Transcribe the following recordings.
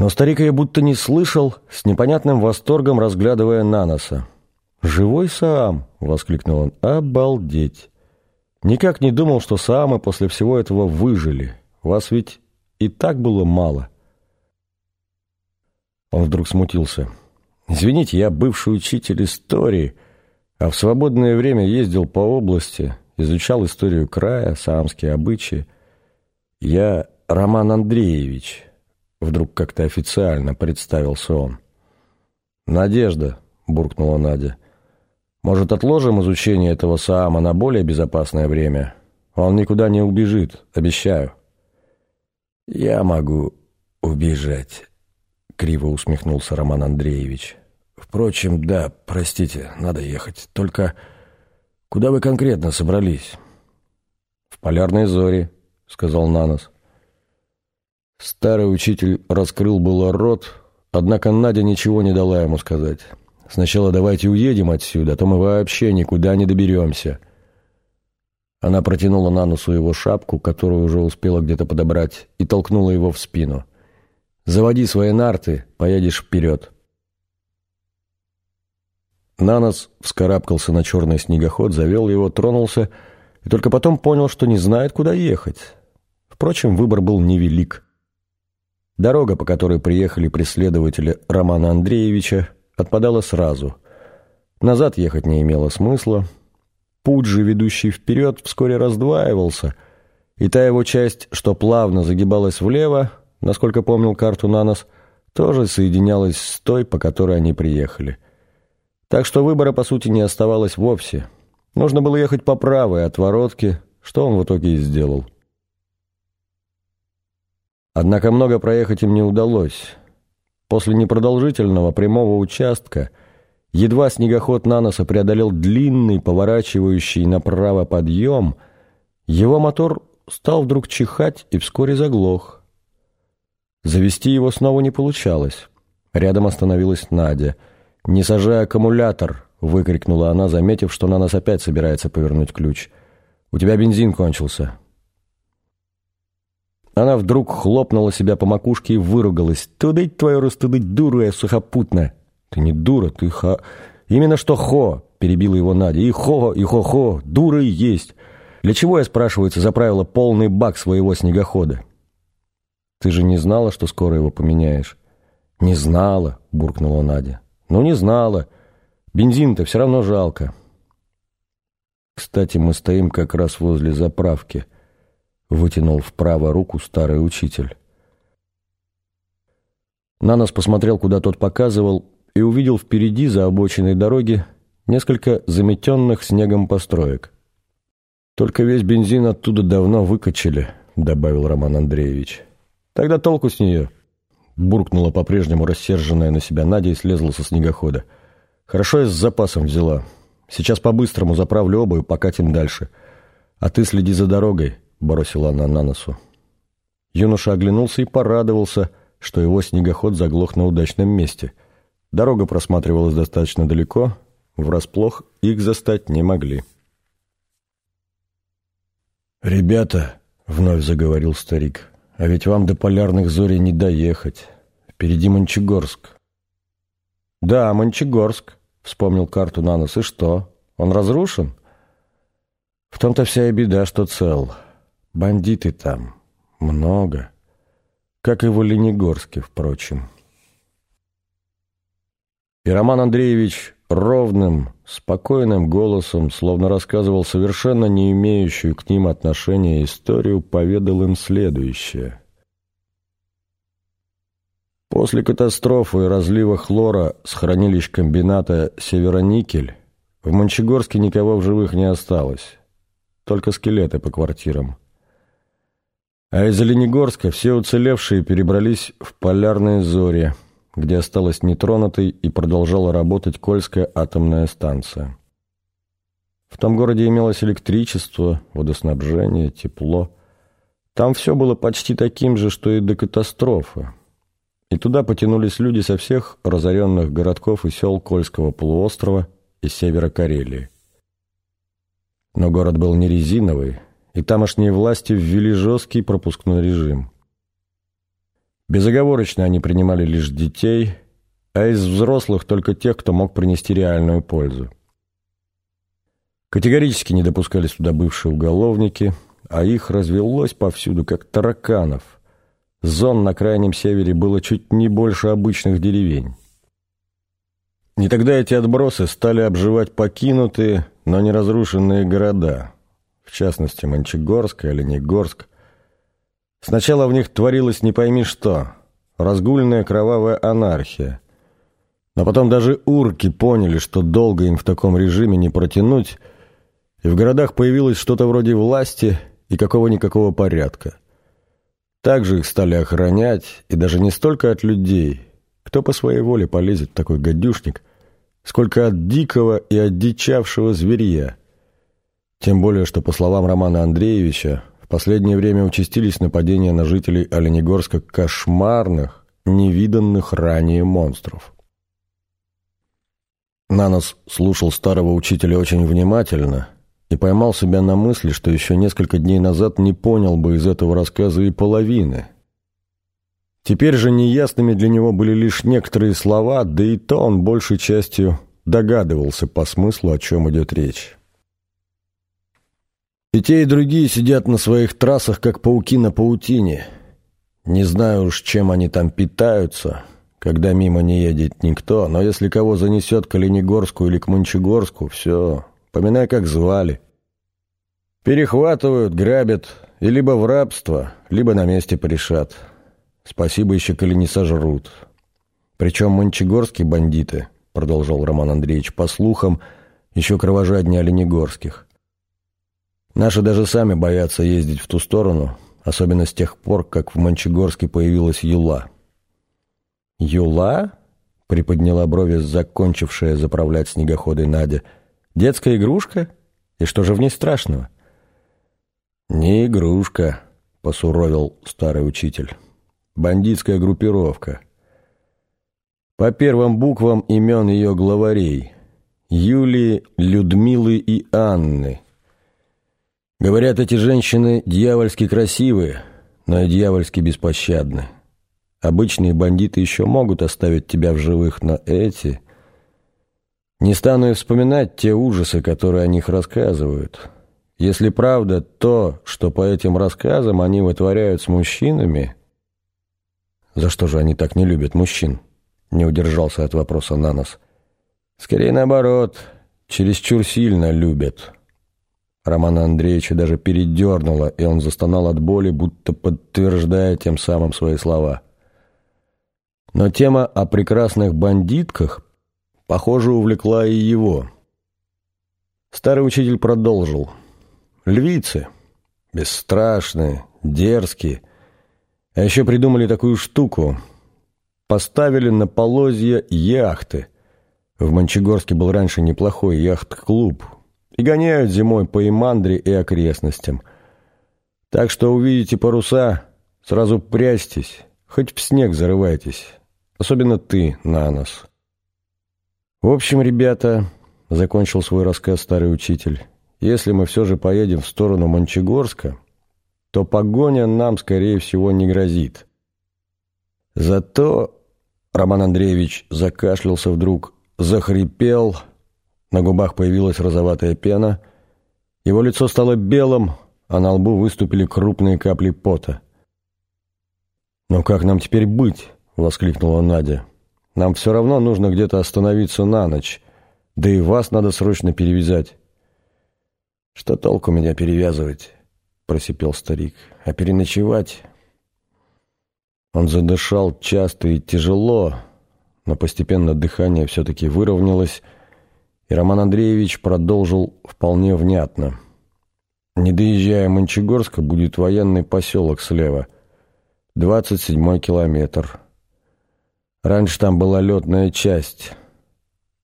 Но старик ее будто не слышал, с непонятным восторгом разглядывая Наноса. «Живой Саам!» — воскликнул он. «Обалдеть! Никак не думал, что Саамы после всего этого выжили. Вас ведь и так было мало». Он вдруг смутился. «Извините, я бывший учитель истории, а в свободное время ездил по области, изучал историю края, саамские обычаи. Я Роман Андреевич». Вдруг как-то официально представился он. «Надежда», — буркнула Надя. «Может, отложим изучение этого Саама на более безопасное время? Он никуда не убежит, обещаю». «Я могу убежать», — криво усмехнулся Роман Андреевич. «Впрочем, да, простите, надо ехать. Только куда вы конкретно собрались?» «В полярной зоре», — сказал Нанос. Старый учитель раскрыл было рот, однако Надя ничего не дала ему сказать. «Сначала давайте уедем отсюда, а то мы вообще никуда не доберемся». Она протянула на носу его шапку, которую уже успела где-то подобрать, и толкнула его в спину. «Заводи свои нарты, поедешь вперед». Нанос вскарабкался на черный снегоход, завел его, тронулся, и только потом понял, что не знает, куда ехать. Впрочем, выбор был невелик. Дорога, по которой приехали преследователи Романа Андреевича, отпадала сразу. Назад ехать не имело смысла. Путь же, ведущий вперед, вскоре раздваивался, и та его часть, что плавно загибалась влево, насколько помнил карту на нос, тоже соединялась с той, по которой они приехали. Так что выбора, по сути, не оставалось вовсе. Нужно было ехать по правой отворотке, что он в итоге и сделал. Однако много проехать им не удалось. После непродолжительного прямого участка едва снегоход Наноса преодолел длинный, поворачивающий направо подъем, его мотор стал вдруг чихать и вскоре заглох. Завести его снова не получалось. Рядом остановилась Надя. «Не сажай аккумулятор!» — выкрикнула она, заметив, что Нанос опять собирается повернуть ключ. «У тебя бензин кончился». Она вдруг хлопнула себя по макушке и выругалась. «Тудыть твою растудыть, дура я сухопутная!» «Ты не дура, ты ха...» «Именно что хо!» — перебила его Надя. «И хо, и хо-хо, дура и есть!» «Для чего, я, спрашивается, заправила полный бак своего снегохода?» «Ты же не знала, что скоро его поменяешь?» «Не знала», — буркнула Надя. «Ну, не знала. Бензин-то все равно жалко». «Кстати, мы стоим как раз возле заправки». Вытянул вправо руку старый учитель. Нанос посмотрел, куда тот показывал, и увидел впереди, за обочиной дороги, несколько заметенных снегом построек. «Только весь бензин оттуда давно выкачали», — добавил Роман Андреевич. «Тогда толку с нее», — буркнула по-прежнему рассерженная на себя Надя и слезла со снегохода. «Хорошо я с запасом взяла. Сейчас по-быстрому заправлю и покатим дальше. А ты следи за дорогой. — бросила она на носу. Юноша оглянулся и порадовался, что его снегоход заглох на удачном месте. Дорога просматривалась достаточно далеко, врасплох их застать не могли. «Ребята», — вновь заговорил старик, — «а ведь вам до полярных зорей не доехать. Впереди Мончегорск». «Да, Мончегорск», — вспомнил карту на нос. «И что, он разрушен?» «В том-то вся и беда, что цел». Бандиты там много, как и в Оленегорске, впрочем. И Роман Андреевич ровным, спокойным голосом, словно рассказывал совершенно не имеющую к ним отношения историю, поведал им следующее. После катастрофы и разлива хлора с хранилищ комбината «Североникель» в Мончегорске никого в живых не осталось, только скелеты по квартирам. А из Оленегорска все уцелевшие перебрались в полярные зори, где осталась нетронутой и продолжала работать Кольская атомная станция. В том городе имелось электричество, водоснабжение, тепло. Там все было почти таким же, что и до катастрофы. И туда потянулись люди со всех разоренных городков и сел Кольского полуострова и севера Карелии. Но город был не резиновый, и тамошние власти ввели жесткий пропускной режим. Безоговорочно они принимали лишь детей, а из взрослых только тех, кто мог принести реальную пользу. Категорически не допускались туда бывшие уголовники, а их развелось повсюду, как тараканов. Зон на крайнем севере было чуть не больше обычных деревень. И тогда эти отбросы стали обживать покинутые, но не разрушенные города, в частности Мончегорск и Оленегорск. Сначала в них творилось не пойми что, разгульная кровавая анархия. Но потом даже урки поняли, что долго им в таком режиме не протянуть, и в городах появилось что-то вроде власти и какого-никакого порядка. Также их стали охранять, и даже не столько от людей, кто по своей воле полезет в такой гадюшник, сколько от дикого и одичавшего зверья. Тем более, что, по словам Романа Андреевича, в последнее время участились нападения на жителей Оленегорска кошмарных, невиданных ранее монстров. Нанос слушал старого учителя очень внимательно и поймал себя на мысли, что еще несколько дней назад не понял бы из этого рассказа и половины – Теперь же неясными для него были лишь некоторые слова, да и то он большей частью догадывался по смыслу, о чем идет речь. И те, и другие сидят на своих трассах, как пауки на паутине. Не знаю уж, чем они там питаются, когда мимо не едет никто, но если кого занесет к Оленегорску или к Мончегорску, все, поминай, как звали. Перехватывают, грабят, и либо в рабство, либо на месте порешат. Спасибо еще, коли не сожрут. Причем мончегорские бандиты, продолжал Роман Андреевич, по слухам, еще кровожаднее оленегорских. Наши даже сами боятся ездить в ту сторону, особенно с тех пор, как в Мончегорске появилась Юла. «Юла?» — приподняла брови закончившая заправлять снегоходой Надя. «Детская игрушка? И что же в ней страшного?» «Не игрушка», — посуровил старый учитель бандитская группировка. По первым буквам имен ее главарей – Юлии, Людмилы и Анны. Говорят, эти женщины дьявольски красивые, но и дьявольски беспощадны. Обычные бандиты еще могут оставить тебя в живых, но эти... Не стану и вспоминать те ужасы, которые о них рассказывают. Если правда то, что по этим рассказам они вытворяют с мужчинами – за что же они так не любят мужчин? Не удержался от вопроса Нанос. Скорее наоборот, чересчур сильно любят. Романа Андреевича даже передернуло, и он застонал от боли, будто подтверждая тем самым свои слова. Но тема о прекрасных бандитках, похоже, увлекла и его. Старый учитель продолжил. Львицы. Бесстрашные, дерзкие, а еще придумали такую штуку. Поставили на полозья яхты. В Мончегорске был раньше неплохой яхт-клуб. И гоняют зимой по Имандре и окрестностям. Так что увидите паруса, сразу прячьтесь, хоть в снег зарывайтесь. Особенно ты, на нас. В общем, ребята, закончил свой рассказ старый учитель, если мы все же поедем в сторону Мончегорска, то погоня нам, скорее всего, не грозит. Зато Роман Андреевич закашлялся вдруг, захрипел, на губах появилась розоватая пена, его лицо стало белым, а на лбу выступили крупные капли пота. «Но как нам теперь быть?» — воскликнула Надя. «Нам все равно нужно где-то остановиться на ночь, да и вас надо срочно перевязать». «Что толку меня перевязывать?» просипел старик. «А переночевать?» Он задышал часто и тяжело, но постепенно дыхание все-таки выровнялось, и Роман Андреевич продолжил вполне внятно. «Не доезжая Мончегорска, будет военный поселок слева, двадцать седьмой километр. Раньше там была летная часть.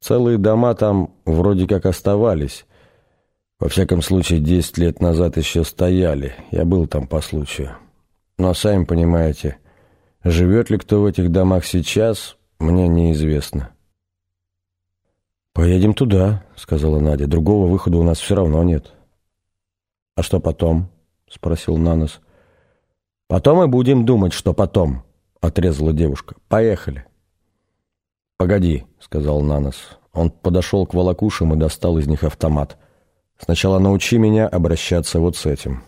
Целые дома там вроде как оставались, во всяком случае, десять лет назад еще стояли. Я был там по случаю. Но, сами понимаете, живет ли кто в этих домах сейчас, мне неизвестно. «Поедем туда», — сказала Надя. «Другого выхода у нас все равно нет». «А что потом?» — спросил Нанос. «Потом мы будем думать, что потом», — отрезала девушка. «Поехали». «Погоди», — сказал Нанос. Он подошел к волокушам и достал из них автомат. «Сначала научи меня обращаться вот с этим».